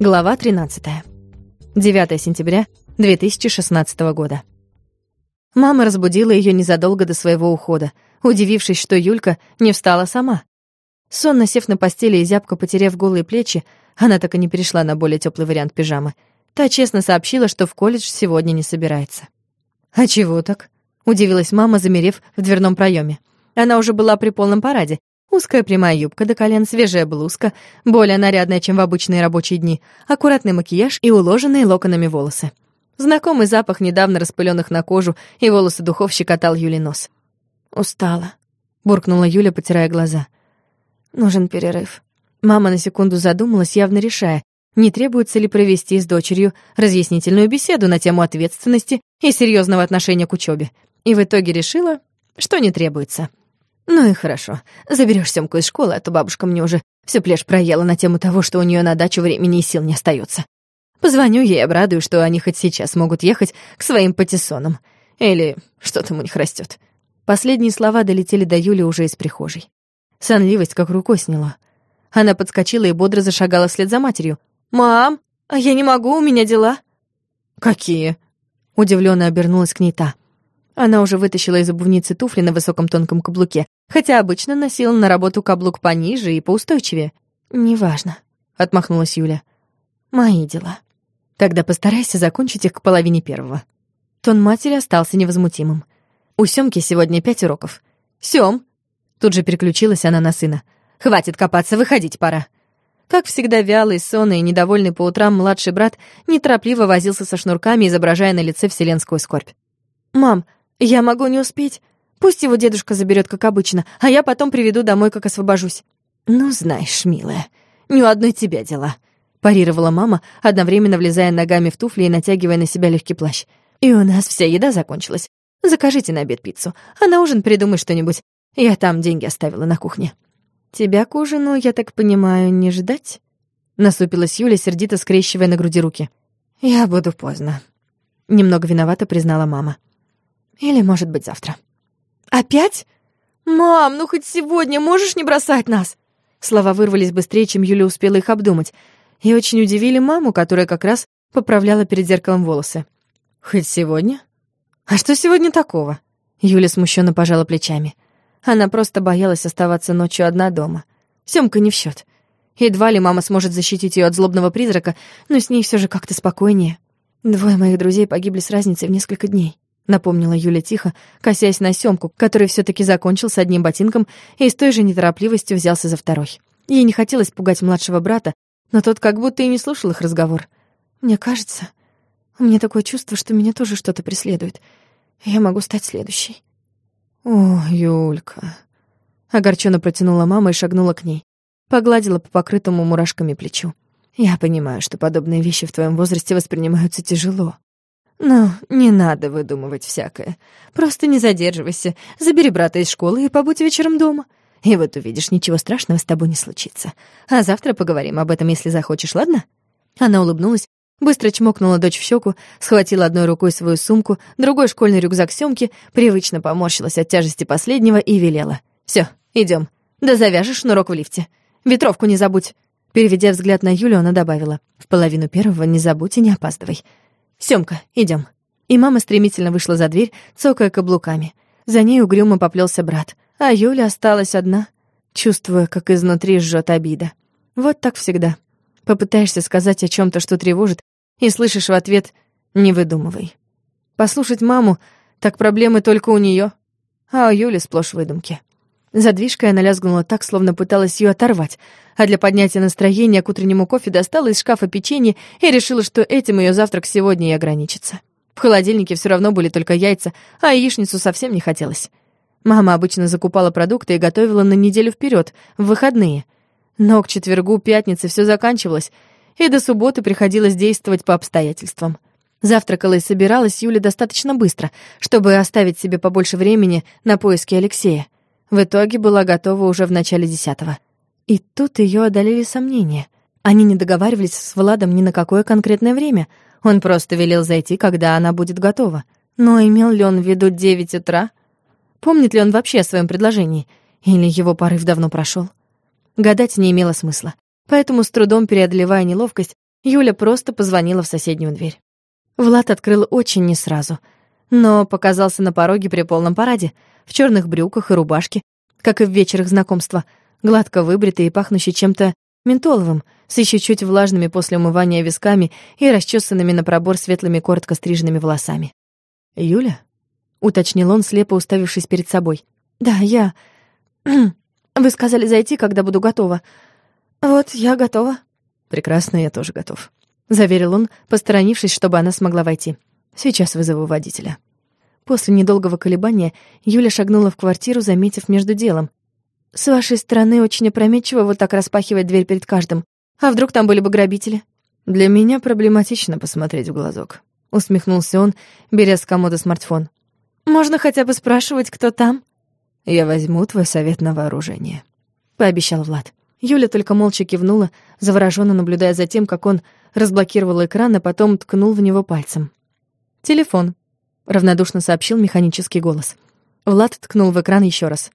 Глава 13. 9 сентября 2016 года. Мама разбудила ее незадолго до своего ухода, удивившись, что Юлька не встала сама. Сонно сев на постели и зябко потеряв голые плечи, она так и не перешла на более теплый вариант пижамы. Та честно сообщила, что в колледж сегодня не собирается. «А чего так?» — удивилась мама, замерев в дверном проеме. Она уже была при полном параде, Узкая прямая юбка до колен, свежая блузка, более нарядная, чем в обычные рабочие дни, аккуратный макияж и уложенные локонами волосы. Знакомый запах недавно распыленных на кожу и волосы духов щекотал Юли нос. «Устала», — буркнула Юля, потирая глаза. «Нужен перерыв». Мама на секунду задумалась, явно решая, не требуется ли провести с дочерью разъяснительную беседу на тему ответственности и серьезного отношения к учебе, и в итоге решила, что не требуется. «Ну и хорошо. Заберешь Сёмку из школы, а то бабушка мне уже всю плешь проела на тему того, что у нее на дачу времени и сил не остается. Позвоню ей, обрадую, что они хоть сейчас могут ехать к своим патиссонам. Или что там у них растет. Последние слова долетели до Юли уже из прихожей. Сонливость как рукой сняла. Она подскочила и бодро зашагала вслед за матерью. «Мам, а я не могу, у меня дела». «Какие?» Удивленно обернулась к ней та. Она уже вытащила из обувницы туфли на высоком тонком каблуке, хотя обычно носила на работу каблук пониже и поустойчивее. «Неважно», — отмахнулась Юля. «Мои дела. Тогда постарайся закончить их к половине первого». Тон матери остался невозмутимым. «У Сёмки сегодня пять уроков». «Сём!» Тут же переключилась она на сына. «Хватит копаться, выходить пора». Как всегда, вялый, сонный и недовольный по утрам младший брат неторопливо возился со шнурками, изображая на лице вселенскую скорбь. «Мам, я могу не успеть. Пусть его дедушка заберет, как обычно, а я потом приведу домой, как освобожусь. Ну, знаешь, милая, ни у одной тебя дела. Парировала мама, одновременно влезая ногами в туфли и натягивая на себя легкий плащ. И у нас вся еда закончилась. Закажите на обед пиццу, а на ужин придумай что-нибудь. Я там деньги оставила на кухне. Тебя к ужину, я так понимаю, не ждать? Насупилась Юля, сердито скрещивая на груди руки. Я буду поздно. Немного виновата признала мама. Или, может быть, завтра. «Опять? Мам, ну хоть сегодня можешь не бросать нас?» Слова вырвались быстрее, чем Юля успела их обдумать, и очень удивили маму, которая как раз поправляла перед зеркалом волосы. «Хоть сегодня? А что сегодня такого?» Юля смущенно пожала плечами. Она просто боялась оставаться ночью одна дома. Сёмка не в счет. Едва ли мама сможет защитить ее от злобного призрака, но с ней все же как-то спокойнее. Двое моих друзей погибли с разницей в несколько дней напомнила Юля тихо, косясь на Сёмку, который все таки закончил с одним ботинком и с той же неторопливостью взялся за второй. Ей не хотелось пугать младшего брата, но тот как будто и не слушал их разговор. «Мне кажется, у меня такое чувство, что меня тоже что-то преследует. Я могу стать следующей». «О, Юлька...» Огорченно протянула мама и шагнула к ней. Погладила по покрытому мурашками плечу. «Я понимаю, что подобные вещи в твоем возрасте воспринимаются тяжело. «Ну, не надо выдумывать всякое. Просто не задерживайся, забери брата из школы и побудь вечером дома. И вот увидишь, ничего страшного с тобой не случится. А завтра поговорим об этом, если захочешь, ладно?» Она улыбнулась, быстро чмокнула дочь в щеку, схватила одной рукой свою сумку, другой школьный рюкзак Сёмки, привычно поморщилась от тяжести последнего и велела. «Всё, идём. Да завяжешь шнурок в лифте. Ветровку не забудь». Переведя взгляд на Юлю, она добавила. «В половину первого не забудь и не опаздывай. Сёмка, идём». И мама стремительно вышла за дверь, цокая каблуками. За ней угрюмо поплёлся брат, а Юля осталась одна, чувствуя, как изнутри жжёт обида. Вот так всегда. Попытаешься сказать о чём-то, что тревожит, и слышишь в ответ «не выдумывай». Послушать маму, так проблемы только у неё, а у Юли сплошь выдумки. Задвижкой она лязгнула так, словно пыталась ее оторвать, а для поднятия настроения к утреннему кофе достала из шкафа печенье и решила, что этим ее завтрак сегодня и ограничится. В холодильнике все равно были только яйца, а яичницу совсем не хотелось. Мама обычно закупала продукты и готовила на неделю вперед, в выходные. Но к четвергу, пятнице все заканчивалось, и до субботы приходилось действовать по обстоятельствам. Завтракала и собиралась Юля достаточно быстро, чтобы оставить себе побольше времени на поиски Алексея. В итоге была готова уже в начале десятого. И тут ее одолели сомнения. Они не договаривались с Владом ни на какое конкретное время. Он просто велел зайти, когда она будет готова. Но имел ли он в виду девять утра? Помнит ли он вообще о своем предложении? Или его порыв давно прошел? Гадать не имело смысла. Поэтому, с трудом преодолевая неловкость, Юля просто позвонила в соседнюю дверь. Влад открыл очень не сразу, но показался на пороге при полном параде, в черных брюках и рубашке, как и в вечер их знакомства, гладко выбритый и пахнущий чем-то ментоловым, с еще чуть влажными после умывания висками и расчесанными на пробор светлыми коротко стриженными волосами. «Юля?» — уточнил он, слепо уставившись перед собой. «Да, я... Вы сказали зайти, когда буду готова. Вот, я готова». «Прекрасно, я тоже готов», — заверил он, посторонившись, чтобы она смогла войти. «Сейчас вызову водителя». После недолгого колебания Юля шагнула в квартиру, заметив между делом. «С вашей стороны очень опрометчиво вот так распахивать дверь перед каждым. А вдруг там были бы грабители?» «Для меня проблематично посмотреть в глазок», — усмехнулся он, беря с комода смартфон. «Можно хотя бы спрашивать, кто там?» «Я возьму твой совет на вооружение», — пообещал Влад. Юля только молча кивнула, завороженно наблюдая за тем, как он разблокировал экран, а потом ткнул в него пальцем. «Телефон», — равнодушно сообщил механический голос. Влад ткнул в экран еще раз.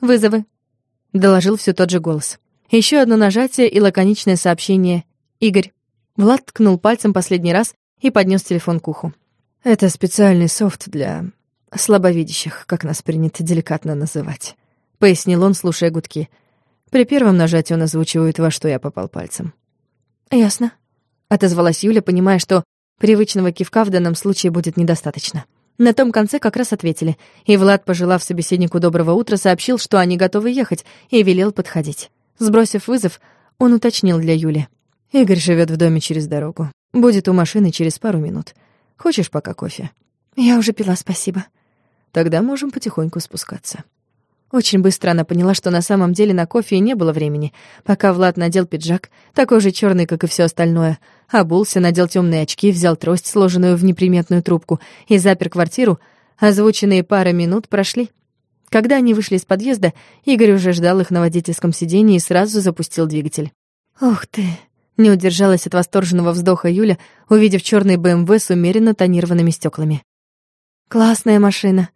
«Вызовы», — доложил все тот же голос. Еще одно нажатие и лаконичное сообщение «Игорь». Влад ткнул пальцем последний раз и поднес телефон к уху. «Это специальный софт для слабовидящих, как нас принято деликатно называть», — пояснил он, слушая гудки. При первом нажатии он озвучивает, во что я попал пальцем. «Ясно», — отозвалась Юля, понимая, что привычного кивка в данном случае будет недостаточно. На том конце как раз ответили, и Влад, пожелав собеседнику доброго утра, сообщил, что они готовы ехать, и велел подходить. Сбросив вызов, он уточнил для Юли. «Игорь живет в доме через дорогу. Будет у машины через пару минут. Хочешь пока кофе?» «Я уже пила, спасибо», Тогда можем потихоньку спускаться. Очень быстро она поняла, что на самом деле на кофе и не было времени, пока Влад надел пиджак, такой же черный, как и все остальное, обулся, надел темные очки, взял трость, сложенную в неприметную трубку, и запер квартиру, озвученные пара минут прошли. Когда они вышли из подъезда, Игорь уже ждал их на водительском сиденье и сразу запустил двигатель. «Ух ты!» — не удержалась от восторженного вздоха Юля, увидев черный БМВ с умеренно тонированными стеклами. «Классная машина!»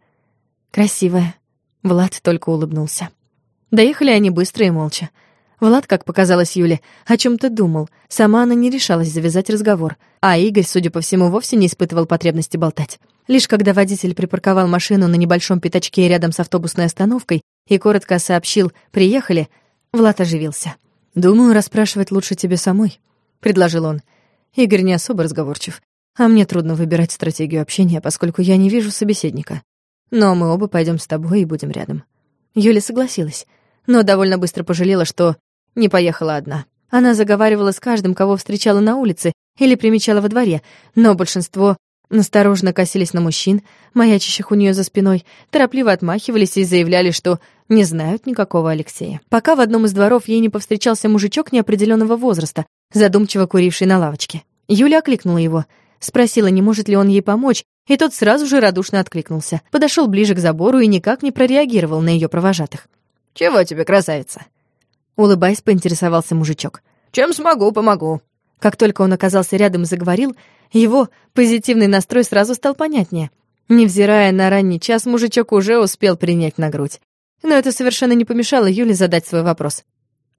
Красивая. Влад только улыбнулся. Доехали они быстро и молча. Влад, как показалось Юле, о чем то думал. Сама она не решалась завязать разговор, а Игорь, судя по всему, вовсе не испытывал потребности болтать. Лишь когда водитель припарковал машину на небольшом пятачке рядом с автобусной остановкой и коротко сообщил «приехали», Влад оживился. «Думаю, расспрашивать лучше тебе самой», — предложил он. Игорь не особо разговорчив, а мне трудно выбирать стратегию общения, поскольку я не вижу собеседника. Но мы оба пойдем с тобой и будем рядом». Юля согласилась, но довольно быстро пожалела, что не поехала одна. Она заговаривала с каждым, кого встречала на улице или примечала во дворе, но большинство настороженно косились на мужчин, маячащих у нее за спиной, торопливо отмахивались и заявляли, что не знают никакого Алексея. Пока в одном из дворов ей не повстречался мужичок неопределенного возраста, задумчиво куривший на лавочке. Юля окликнула его, спросила, не может ли он ей помочь, и тот сразу же радушно откликнулся, подошел ближе к забору и никак не прореагировал на ее провожатых. «Чего тебе, красавица?» Улыбаясь, поинтересовался мужичок. «Чем смогу, помогу». Как только он оказался рядом и заговорил, его позитивный настрой сразу стал понятнее. Невзирая на ранний час, мужичок уже успел принять на грудь. Но это совершенно не помешало Юле задать свой вопрос.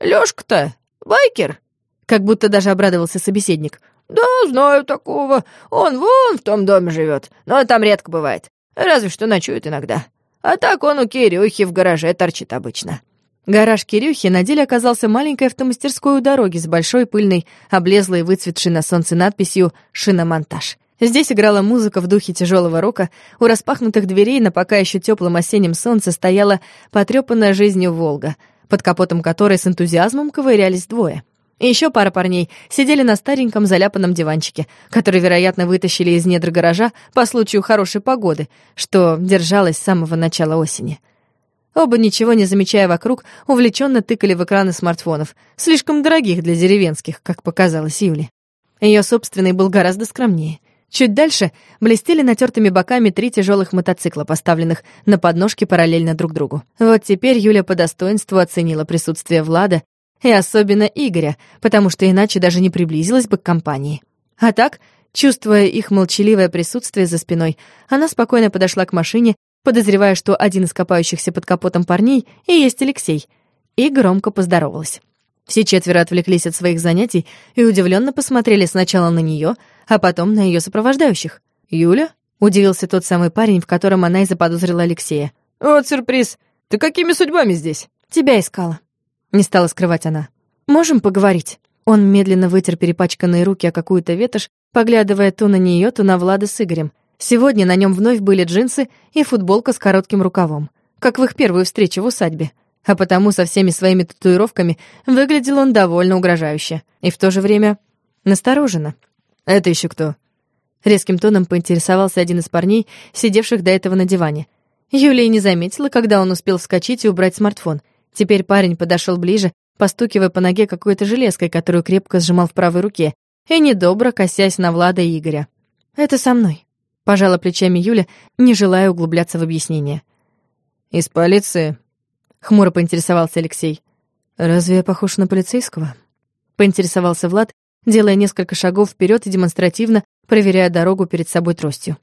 «Лёшка-то байкер?» Как будто даже обрадовался собеседник. «Да, знаю такого. Он вон в том доме живет, но там редко бывает. Разве что ночует иногда. А так он у Кирюхи в гараже торчит обычно». Гараж Кирюхи на деле оказался маленькой автомастерской у дороги с большой пыльной, облезлой, выцветшей на солнце надписью «Шиномонтаж». Здесь играла музыка в духе тяжелого рока, у распахнутых дверей на пока еще теплом осеннем солнце стояла потрепанная жизнью «Волга», под капотом которой с энтузиазмом ковырялись двое — и еще пара парней сидели на стареньком заляпанном диванчике, который, вероятно, вытащили из недр гаража по случаю хорошей погоды, что держалось с самого начала осени. Оба, ничего не замечая вокруг, увлеченно тыкали в экраны смартфонов, слишком дорогих для деревенских, как показалось Юле. Ее собственный был гораздо скромнее. Чуть дальше блестели натертыми боками три тяжелых мотоцикла, поставленных на подножки параллельно друг другу. Вот теперь Юля по достоинству оценила присутствие Влада и особенно Игоря, потому что иначе даже не приблизилась бы к компании. А так, чувствуя их молчаливое присутствие за спиной, она спокойно подошла к машине, подозревая, что один из копающихся под капотом парней и есть Алексей, и громко поздоровалась. Все четверо отвлеклись от своих занятий и удивленно посмотрели сначала на нее, а потом на ее сопровождающих. «Юля?» — удивился тот самый парень, в котором она и заподозрила Алексея. «Вот сюрприз! Ты какими судьбами здесь?» «Тебя искала», — не стала скрывать она. «Можем поговорить?» Он медленно вытер перепачканные руки о какую-то ветошь, поглядывая то на нее, то на Влада с Игорем. Сегодня на нем вновь были джинсы и футболка с коротким рукавом, как в их первую встречу в усадьбе. А потому со всеми своими татуировками выглядел он довольно угрожающе и в то же время настороженно. «Это еще кто?» Резким тоном поинтересовался один из парней, сидевших до этого на диване. Юлия не заметила, когда он успел вскочить и убрать смартфон. Теперь парень подошел ближе, постукивая по ноге какой-то железкой, которую крепко сжимал в правой руке, и недобро косясь на Влада и Игоря. «Это со мной», — пожала плечами Юля, не желая углубляться в объяснение. «Из полиции?» — хмуро поинтересовался Алексей. «Разве я похож на полицейского?» — поинтересовался Влад, делая несколько шагов вперед и демонстративно проверяя дорогу перед собой тростью.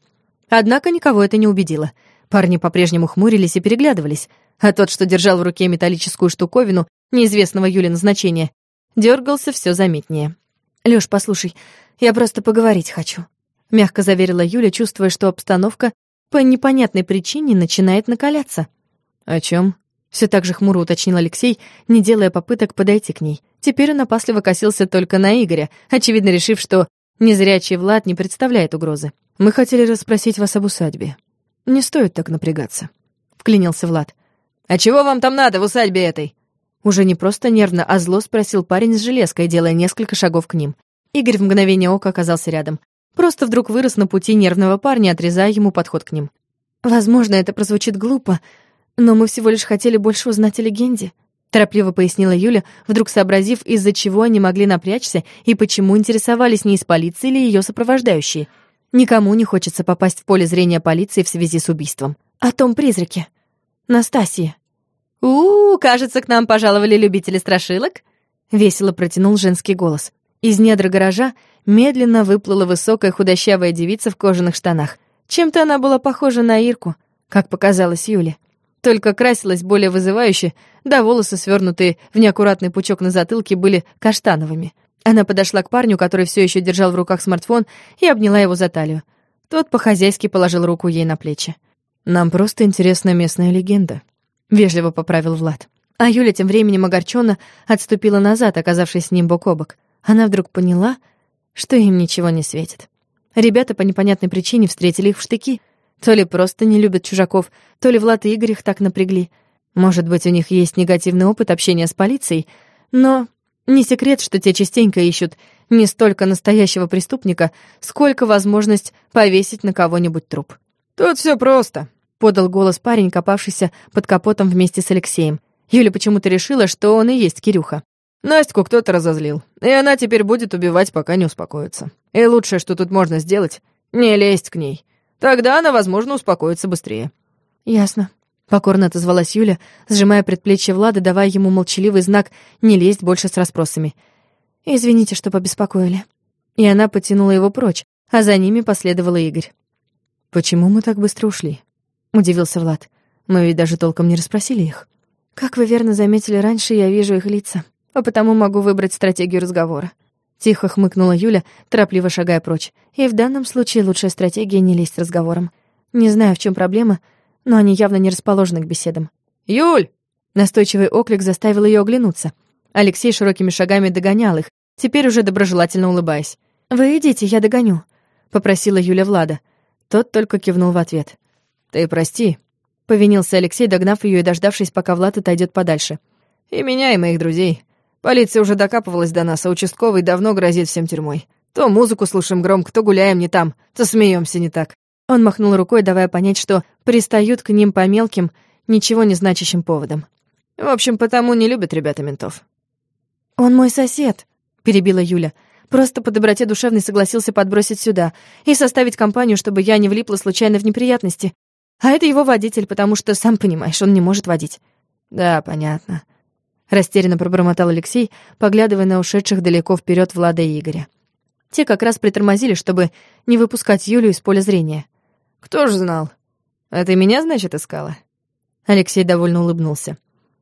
Однако никого это не убедило. Парни по-прежнему хмурились и переглядывались, а тот, что держал в руке металлическую штуковину неизвестного Юли назначения, дергался все заметнее. «Лёш, послушай, я просто поговорить хочу», — мягко заверила Юля, чувствуя, что обстановка по непонятной причине начинает накаляться. «О чем? Все так же хмуро уточнил Алексей, не делая попыток подойти к ней. Теперь он опасливо косился только на Игоря, очевидно решив, что незрячий Влад не представляет угрозы. «Мы хотели расспросить вас об усадьбе. Не стоит так напрягаться», — вклинился Влад. «А чего вам там надо в усадьбе этой?» Уже не просто нервно, а зло спросил парень с железкой, делая несколько шагов к ним. Игорь в мгновение ока оказался рядом. Просто вдруг вырос на пути нервного парня, отрезая ему подход к ним. «Возможно, это прозвучит глупо, но мы всего лишь хотели больше узнать о легенде», торопливо пояснила Юля, вдруг сообразив, из-за чего они могли напрячься и почему интересовались не из полиции или ее сопровождающие. Никому не хочется попасть в поле зрения полиции в связи с убийством. О том призраке. Настасья. «У-у, кажется, к нам пожаловали любители страшилок», — весело протянул женский голос. Из недр гаража медленно выплыла высокая худощавая девица в кожаных штанах. Чем-то она была похожа на Ирку, как показалось Юле. Только красилась более вызывающе, да волосы, свернутые в неаккуратный пучок на затылке, были каштановыми. Она подошла к парню, который все еще держал в руках смартфон, и обняла его за талию. Тот по-хозяйски положил руку ей на плечи. «Нам просто интересна местная легенда», — вежливо поправил Влад. А Юля тем временем огорченно отступила назад, оказавшись с ним бок о бок. Она вдруг поняла, что им ничего не светит. Ребята по непонятной причине встретили их в штыки. То ли просто не любят чужаков, то ли Влад и Игорь их так напрягли. Может быть, у них есть негативный опыт общения с полицией, но не секрет, что те частенько ищут не столько настоящего преступника, сколько возможность повесить на кого-нибудь труп. «Тут все просто», — подал голос парень, копавшийся под капотом вместе с Алексеем. Юля почему-то решила, что он и есть Кирюха. Настю кто-то разозлил, и она теперь будет убивать, пока не успокоится. И лучшее, что тут можно сделать, не лезть к ней. Тогда она, возможно, успокоится быстрее. «Ясно», — покорно отозвалась Юля, сжимая предплечье Влада, давая ему молчаливый знак не лезть больше с расспросами. «Извините, что побеспокоили». И она потянула его прочь, а за ними последовал Игорь. «Почему мы так быстро ушли?» — удивился Влад. «Мы ведь даже толком не расспросили их». «Как вы верно заметили раньше, я вижу их лица, а потому могу выбрать стратегию разговора». Тихо хмыкнула Юля, торопливо шагая прочь. И в данном случае лучшая стратегия — не лезть разговором. Не знаю, в чем проблема, но они явно не расположены к беседам. «Юль!» Настойчивый оклик заставил ее оглянуться. Алексей широкими шагами догонял их, теперь уже доброжелательно улыбаясь. «Вы идите, я догоню», — попросила Юля Влада. Тот только кивнул в ответ. «Ты прости», — повинился Алексей, догнав ее и дождавшись, пока Влад отойдет подальше. «И меня, и моих друзей. Полиция уже докапывалась до нас, а участковый давно грозит всем тюрьмой. То музыку слушаем громко, то гуляем не там, то смеемся не так. Он махнул рукой, давая понять, что пристают к ним по мелким, ничего не значащим поводам. В общем, потому не любят ребята ментов. «Он мой сосед», — перебила Юля. «Просто по доброте душевной согласился подбросить сюда и составить компанию, чтобы я не влипла случайно в неприятности. А это его водитель, потому что, сам понимаешь, он не может водить». «Да, понятно», — растерянно пробормотал Алексей, поглядывая на ушедших далеко вперед Влада и Игоря. Те как раз притормозили, чтобы не выпускать Юлю из поля зрения. «Кто ж знал? А ты меня, значит, искала?» Алексей довольно улыбнулся.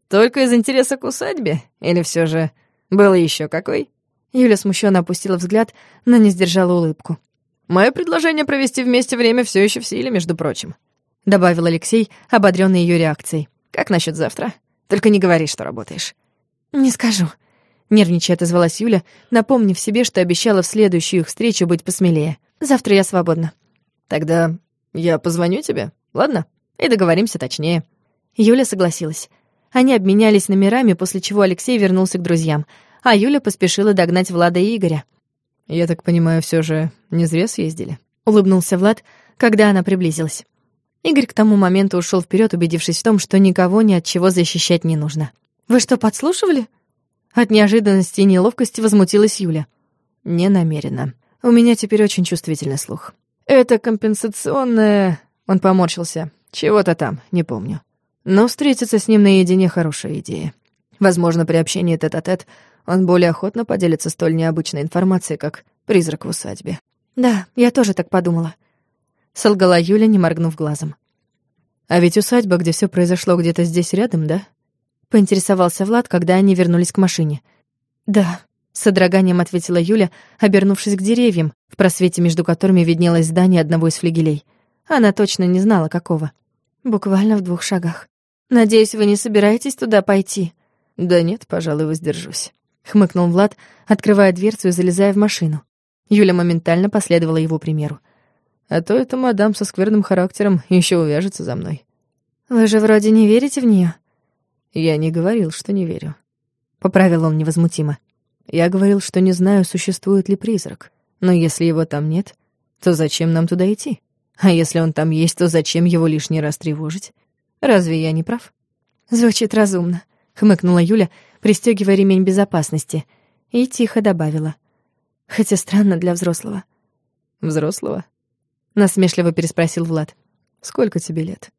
«Только из интереса к усадьбе? Или все же Был еще какой?» Юля смущенно опустила взгляд, но не сдержала улыбку. «Мое предложение провести вместе время все еще в силе, между прочим», — добавил Алексей, ободрённый ее реакцией. «Как насчет завтра? Только не говори, что работаешь». «Не скажу», — нервничая отозвалась Юля, напомнив себе, что обещала в следующую их встречу быть посмелее. «Завтра я свободна». «Тогда я позвоню тебе, ладно? И договоримся точнее». Юля согласилась. Они обменялись номерами, после чего Алексей вернулся к друзьям, а Юля поспешила догнать Влада и Игоря. «Я так понимаю, все же не зря съездили?» — улыбнулся Влад, когда она приблизилась. Игорь к тому моменту ушел вперед, убедившись в том, что никого ни от чего защищать не нужно. «Вы что, подслушивали?» От неожиданности и неловкости возмутилась Юля. «Не намеренно. У меня теперь очень чувствительный слух. Это компенсационное...» Он поморщился. «Чего-то там, не помню. Но встретиться с ним наедине — хорошая идея. Возможно, при общении тет-а-тет он более охотно поделится столь необычной информацией, как призрак в усадьбе. «Да, я тоже так подумала», — солгала Юля, не моргнув глазом. «А ведь усадьба, где все произошло где-то здесь рядом, да?» — поинтересовался Влад, когда они вернулись к машине. «Да», — с содроганием ответила Юля, обернувшись к деревьям, в просвете между которыми виднелось здание одного из флигелей. Она точно не знала, какого. «Буквально в двух шагах». «Надеюсь, вы не собираетесь туда пойти?» «Да нет, пожалуй, воздержусь», — хмыкнул Влад, открывая дверцу и залезая в машину. Юля моментально последовала его примеру. «А то эта мадам со скверным характером еще увяжется за мной». «Вы же вроде не верите в нее? «Я не говорил, что не верю», — поправил он невозмутимо. «Я говорил, что не знаю, существует ли призрак. Но если его там нет, то зачем нам туда идти? А если он там есть, то зачем его лишний раз тревожить? Разве я не прав? Звучит разумно, хмыкнула Юля, пристегивая ремень безопасности, и тихо добавила. Хотя странно для взрослого. Взрослого? Насмешливо переспросил Влад. Сколько тебе лет?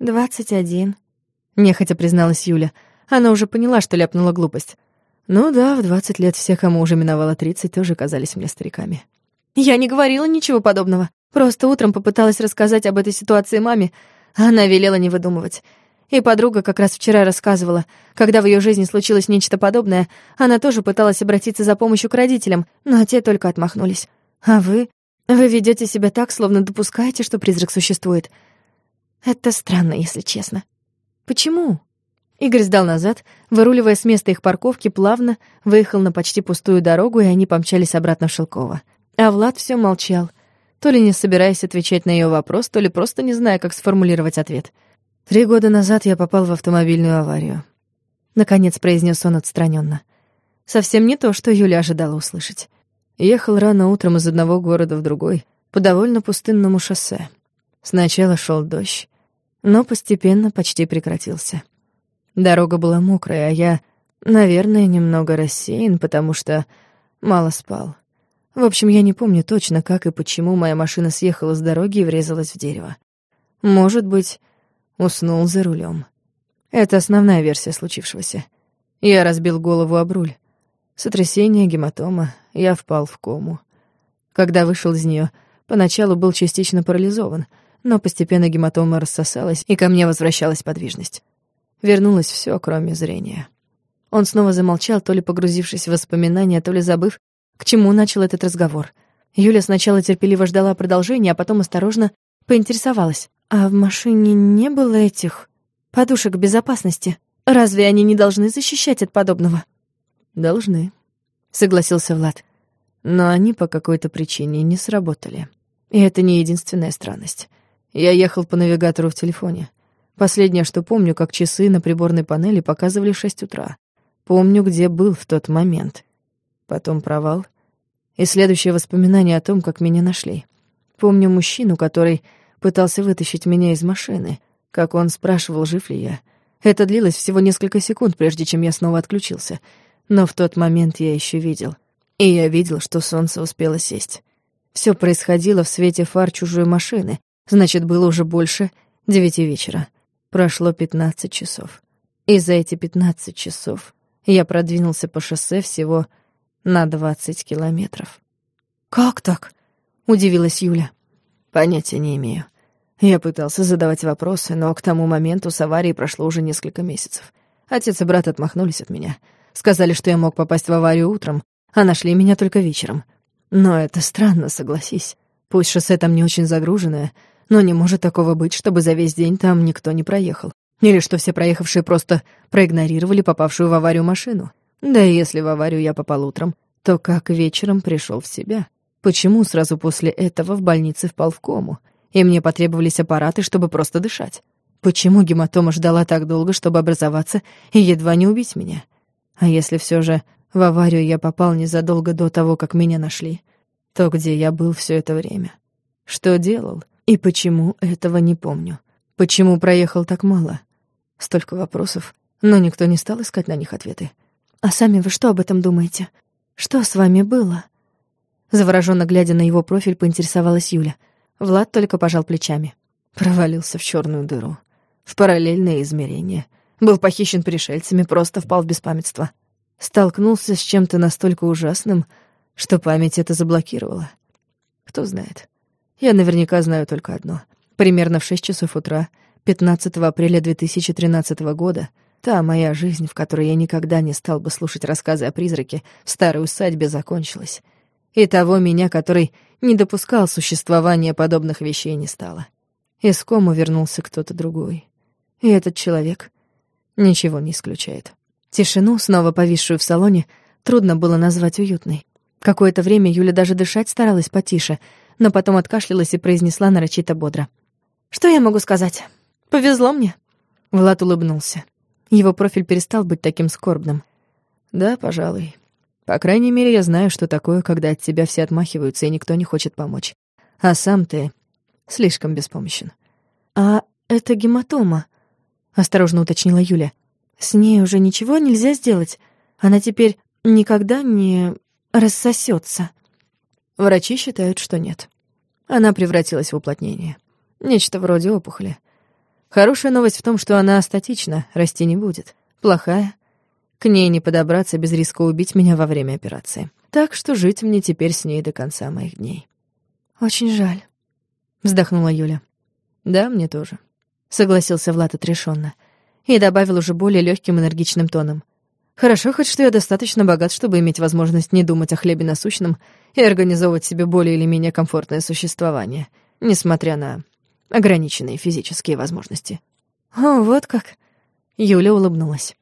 «Двадцать один», — нехотя призналась Юля. Она уже поняла, что ляпнула глупость. «Ну да, в двадцать лет все, кому уже миновало тридцать, тоже казались мне стариками». «Я не говорила ничего подобного. Просто утром попыталась рассказать об этой ситуации маме, она велела не выдумывать. И подруга как раз вчера рассказывала, когда в ее жизни случилось нечто подобное, она тоже пыталась обратиться за помощью к родителям, но те только отмахнулись. А вы? Вы ведете себя так, словно допускаете, что призрак существует. Это странно, если честно. Почему? Игорь сдал назад, выруливая с места их парковки, плавно выехал на почти пустую дорогу, и они помчались обратно в Шелково. А Влад все молчал — то ли не собираясь отвечать на ее вопрос, то ли просто не зная, как сформулировать ответ. «Три года назад я попал в автомобильную аварию», — наконец произнес он отстраненно. Совсем не то, что Юля ожидала услышать. Ехал рано утром из одного города в другой, по довольно пустынному шоссе. Сначала шел дождь, но постепенно почти прекратился. Дорога была мокрая, а я, наверное, немного рассеян, потому что мало спал. В общем, я не помню точно, как и почему моя машина съехала с дороги и врезалась в дерево. Может быть, уснул за рулем. Это основная версия случившегося. Я разбил голову об руль. Сотрясение, гематома, я впал в кому. Когда вышел из нее, поначалу был частично парализован, но постепенно гематома рассосалась, и ко мне возвращалась подвижность. Вернулось все, кроме зрения. Он снова замолчал, то ли погрузившись в воспоминания, то ли забыв, к чему начал этот разговор. Юля сначала терпеливо ждала продолжения, а потом осторожно поинтересовалась. «А в машине не было этих подушек безопасности? Разве они не должны защищать от подобного?» «Должны», — согласился Влад. «Но они по какой-то причине не сработали. И это не единственная странность. Я ехал по навигатору в телефоне. Последнее, что помню, как часы на приборной панели показывали шесть утра. Помню, где был в тот момент потом провал. И следующее воспоминание о том, как меня нашли. Помню мужчину, который пытался вытащить меня из машины, как он спрашивал, жив ли я. Это длилось всего несколько секунд, прежде чем я снова отключился. Но в тот момент я еще видел. И я видел, что солнце успело сесть. Все происходило в свете фар чужой машины, значит, было уже больше девяти вечера. Прошло пятнадцать часов. И за эти пятнадцать часов я продвинулся по шоссе всего на двадцать километров. «Как так?» — удивилась Юля. «Понятия не имею. Я пытался задавать вопросы, но к тому моменту с аварией прошло уже несколько месяцев. Отец и брат отмахнулись от меня. Сказали, что я мог попасть в аварию утром, а нашли меня только вечером. Но это странно, согласись. Пусть шоссе там не очень загруженное, но не может такого быть, чтобы за весь день там никто не проехал. Или что все проехавшие просто проигнорировали попавшую в аварию машину. Да и если в аварию я попал утром, то как вечером пришел в себя? Почему сразу после этого в больнице впал в кому? И мне потребовались аппараты, чтобы просто дышать? Почему гематома ждала так долго, чтобы образоваться и едва не убить меня? А если все же в аварию я попал незадолго до того, как меня нашли, то где я был все это время? Что делал? И почему этого не помню? Почему проехал так мало? Столько вопросов, но никто не стал искать на них ответы. «А сами вы что об этом думаете? Что с вами было?» Завороженно глядя на его профиль, поинтересовалась Юля. Влад только пожал плечами. Провалился в черную дыру в параллельное измерение. Был похищен пришельцами, просто впал в беспамятство. Столкнулся с чем-то настолько ужасным, что память это заблокировала. Кто знает. Я наверняка знаю только одно. Примерно в 6 часов утра, 15 апреля 2013 года, та моя жизнь, в которой я никогда не стал бы слушать рассказы о призраке, в старой усадьбе закончилась. И того меня, который не допускал существования подобных вещей, не стало. Из кому вернулся кто-то другой. И этот человек ничего не исключает. Тишину, снова повисшую в салоне, трудно было назвать уютной. Какое-то время Юля даже дышать старалась потише, но потом откашлялась и произнесла нарочито бодро. «Что я могу сказать? Повезло мне?» Влад улыбнулся. Его профиль перестал быть таким скорбным. «Да, пожалуй. По крайней мере, я знаю, что такое, когда от тебя все отмахиваются и никто не хочет помочь. А сам ты слишком беспомощен». «А это гематома?» осторожно уточнила Юля. С ней уже ничего нельзя сделать. Она теперь никогда не рассосется. Врачи считают, что нет. Она превратилась в уплотнение. Нечто вроде опухоли. Хорошая новость в том, что она статична, расти не будет. Плохая — к ней не подобраться без риска убить меня во время операции. Так что жить мне теперь с ней до конца моих дней. «Очень жаль», — вздохнула Юля. «Да, мне тоже» согласился Влад отрешенно и добавил уже более легким энергичным тоном. Хорошо хоть, что я достаточно богат, чтобы иметь возможность не думать о хлебе насущном и организовывать себе более или менее комфортное существование, несмотря на ограниченные физические возможности. О, вот как. Юля улыбнулась.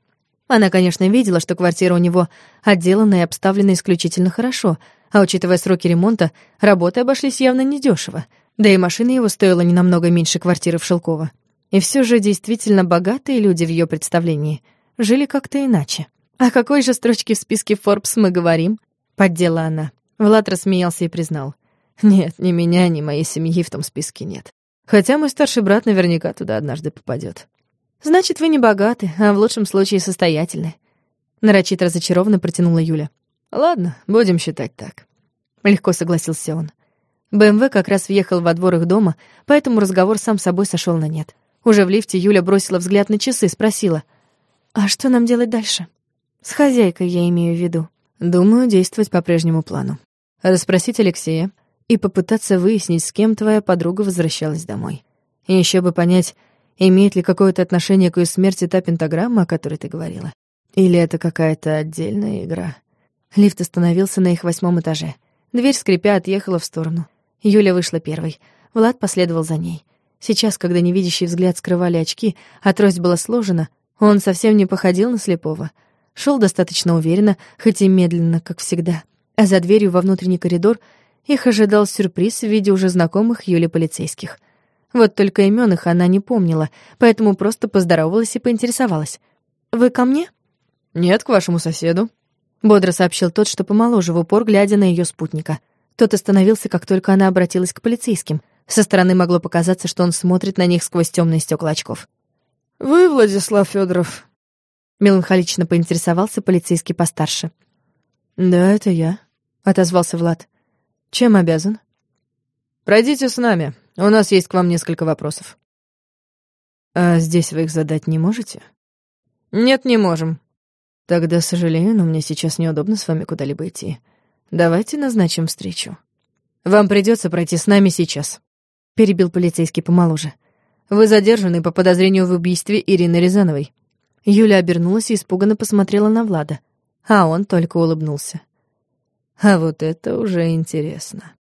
Она, конечно, видела, что квартира у него отделана и обставлена исключительно хорошо, а учитывая сроки ремонта, работы обошлись явно недешево, да и машина его стоила не намного меньше квартиры в Шелково. И все же действительно богатые люди в ее представлении жили как-то иначе. «О какой же строчке в списке Forbes мы говорим?» — поддела она. Влад рассмеялся и признал. «Нет, ни меня, ни моей семьи в том списке нет. Хотя мой старший брат наверняка туда однажды попадет. «Значит, вы не богаты, а в лучшем случае состоятельны». Нарочито разочарованно протянула Юля. «Ладно, будем считать так». Легко согласился он. БМВ как раз въехал во двор их дома, поэтому разговор сам собой сошел на нет. Уже в лифте Юля бросила взгляд на часы, спросила. «А что нам делать дальше? С хозяйкой я имею в виду». «Думаю, действовать по прежнему плану. Расспросить Алексея и попытаться выяснить, с кем твоя подруга возвращалась домой. И еще бы понять, имеет ли какое-то отношение к ее смерти та пентаграмма, о которой ты говорила. Или это какая-то отдельная игра». Лифт остановился на их восьмом этаже. Дверь, скрипя, отъехала в сторону. Юля вышла первой. Влад последовал за ней. Сейчас, когда невидящий взгляд скрывали очки, а трость была сложена, он совсем не походил на слепого. Шел достаточно уверенно, хоть и медленно, как всегда. А за дверью во внутренний коридор их ожидал сюрприз в виде уже знакомых Юли полицейских. Вот только имен их она не помнила, поэтому просто поздоровалась и поинтересовалась. «Вы ко мне?» «Нет, к вашему соседу», — бодро сообщил тот, что помоложе, в упор глядя на ее спутника. Тот остановился, как только она обратилась к полицейским — со стороны могло показаться, что он смотрит на них сквозь темные стекла очков. «Вы, Владислав Федоров? Меланхолично поинтересовался полицейский постарше. «Да, это я», — отозвался Влад. «Чем обязан?» «Пройдите с нами. У нас есть к вам несколько вопросов». «А здесь вы их задать не можете?» «Нет, не можем». «Тогда сожалею, но мне сейчас неудобно с вами куда-либо идти. Давайте назначим встречу». «Вам придется пройти с нами сейчас». — перебил полицейский помоложе. «Вы задержаны по подозрению в убийстве Ирины Рязановой». Юля обернулась и испуганно посмотрела на Влада, а он только улыбнулся. А вот это уже интересно.